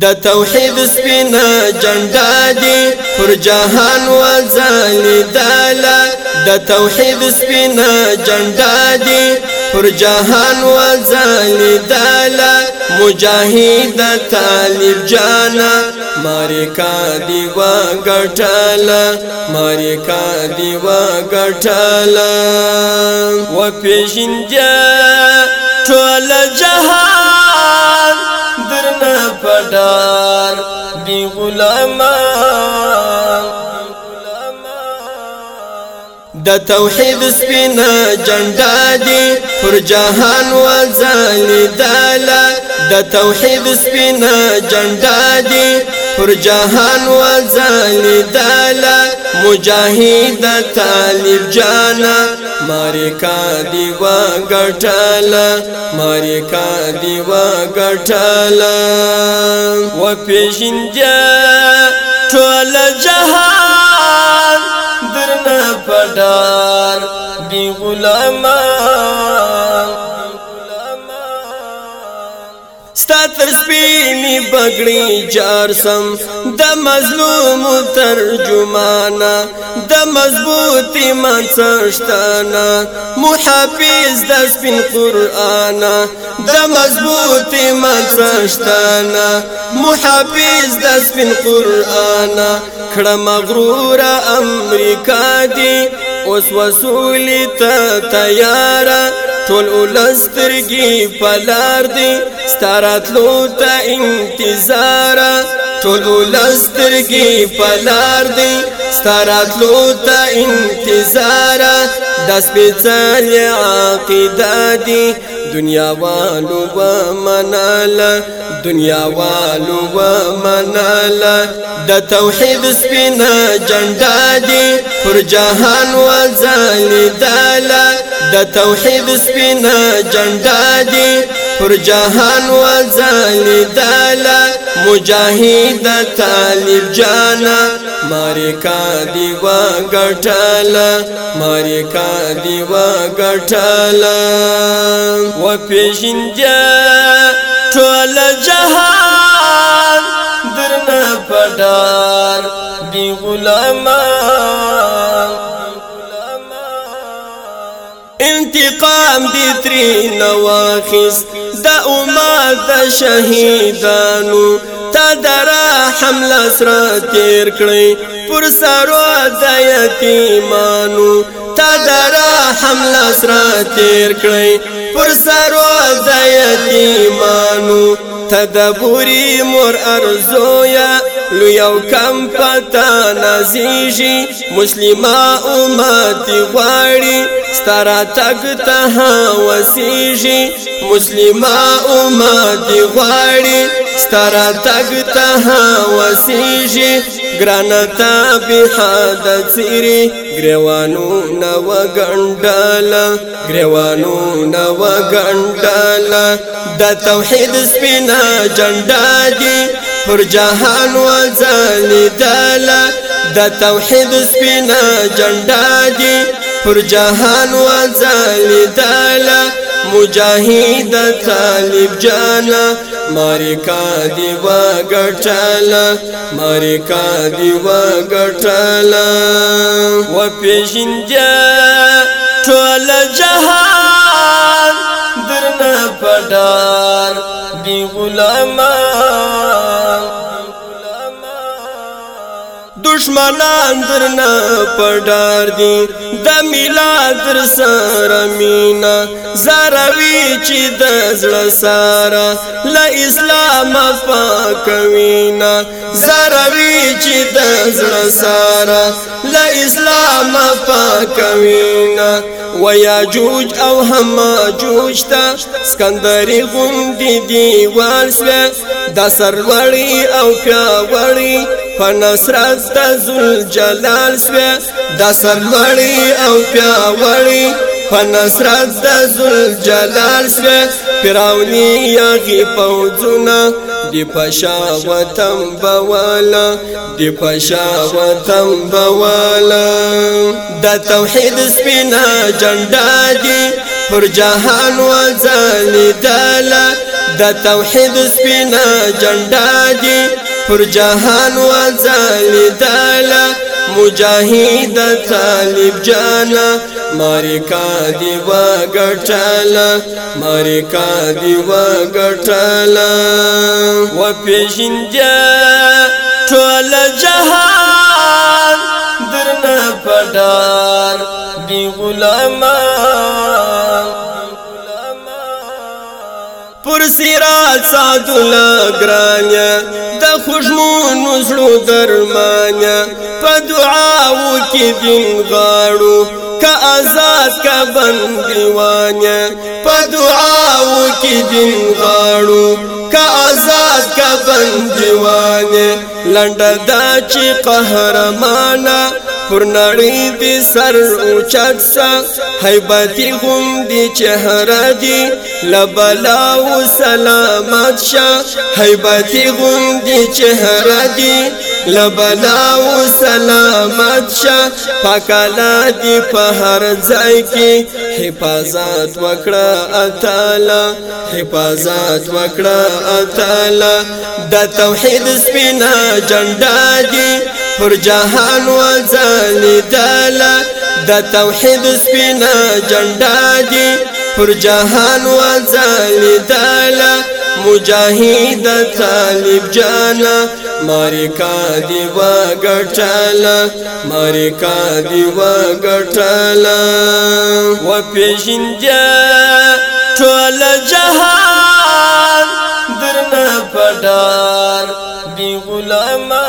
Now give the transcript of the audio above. د توحید سپینا جنډا دی پر جهان وځلې دالا د توحید سپینا جنډا دی پر جهان وځلې دالا مجاهد طالب جانا مارکا دی وا ګټالا مارکا دی وا ګټالا و پیژندیا ټول جا دی غلامان د توحید سپین جنډا دی پر جهان وزلی دالا د توحید سپین جنډا دی پر جهان وزلی دالا مجاهد طالب جانا مریکا دیوا ګټاله مریکا دیوا ګټاله و پیژندیا ټول جهان درنه پډار دی غلامان ستا تر سپینی بگڑی جار سم د مظلوم ترجمانا د مضبوطی منسشتانا محافظ د سپین قرآنا د مضبوطی منسشتانا محافظ د سپین قرآنا کړه مغرور امریکا دی اوس وسولی ته تیار ټول ولسترګي پلار دی ترتلو ته انتظار ټول لسترګي پلار دی سترتلو ته انتظار د سپېڅلې عقیده دی دنیا والو و منالا دنیا والو و منالا د توحید سپینا جنډا دی پر جهان و ځان دالا د توحید سپینا جنډا دی پر جهان وزلی دالا مجاهد طالب جانا مارکا دیوا گټالا مارکا دیوا گټالا و پیژنجا ټول جهان درنه پډار دی غلامان انتقام دې ترې نواخس د امت د شهیدانو تا درا حمله سره تیر کړی پر سارو د یتیمانو تا درا حمله سره تیر کړی پر سارو د یتیمانو تدبوري مر ارزویا لویو کم پتا نازیږي مسلمه امتی غواړي ستارا تک تها وسیجی مسلمان امت غواړي ستارا تک تها وسیجی گرانا تابحا دا سیری گریوانو نو گندالا گریوانو نو گندالا دا توحید سپینا جنڈا دی پر جهان وزالی دالا دا توحید سپینا جنڈا دی پر جهان وزالی دالا مجاهد طالب جانا مارکا دی وګټاله مارکا دی وګټاله و پیژندیا ټول جهان درنه پډار دی غلامان دشمنان درنه پډار دي د میلاد در سره مینا زاروي چې د زړه سارا ل اسلام پاکوینا زاروي چې د زړه سارا ل اسلام پاکوینا ویاجوج او هماجوج تا سکندری غوندی دیوال سوه دا سروړی او پیاوړی په نصرت د ذل جلال سوه دا سروړی او پیاوړی فنصرت د ذل جلال سو فراونی یغی پوزنا دی پشا وطن بوالا دی پشا وطن بوالا د توحید سپینا جنډا دی پر جهان وزل دالا د توحید سپینا جنډا دی پر جهان وزل دالا مجاهد طالب جانا مریکا دی وګټاله مریکا دی وګټاله و پیژندیا ټول جهان درنه پډار دی غلامان پر سیرات سادل گرانیا د خوشمو نزړو درمانیا په دعاو کې دین غاړو کا آزاد کا بندیوانه په دعاو کې دین غاړو کا آزاد کا بندیوانه لنډ دا چې قهرمانه پر نړۍ دې سر اوچت سا هيبتي غم دې چهره دې لبلا و سلامت شا هيبتي غم دې چهره دې لبلا و سلامت شا پاکالا دی پا هر زائی کی حفاظات وکڑا اتالا حفاظات وکڑا اتالا دا توحید سپینا جنڈا دی پر جهان وزالی دالا دا توحید سپینا جنڈا دی پر جهان وزالی دالا مجاهد طالب جانا مریکا دی وګټل مریکا دی وګټل و پیژندیا ټول جهان درنه پډار دی غلامه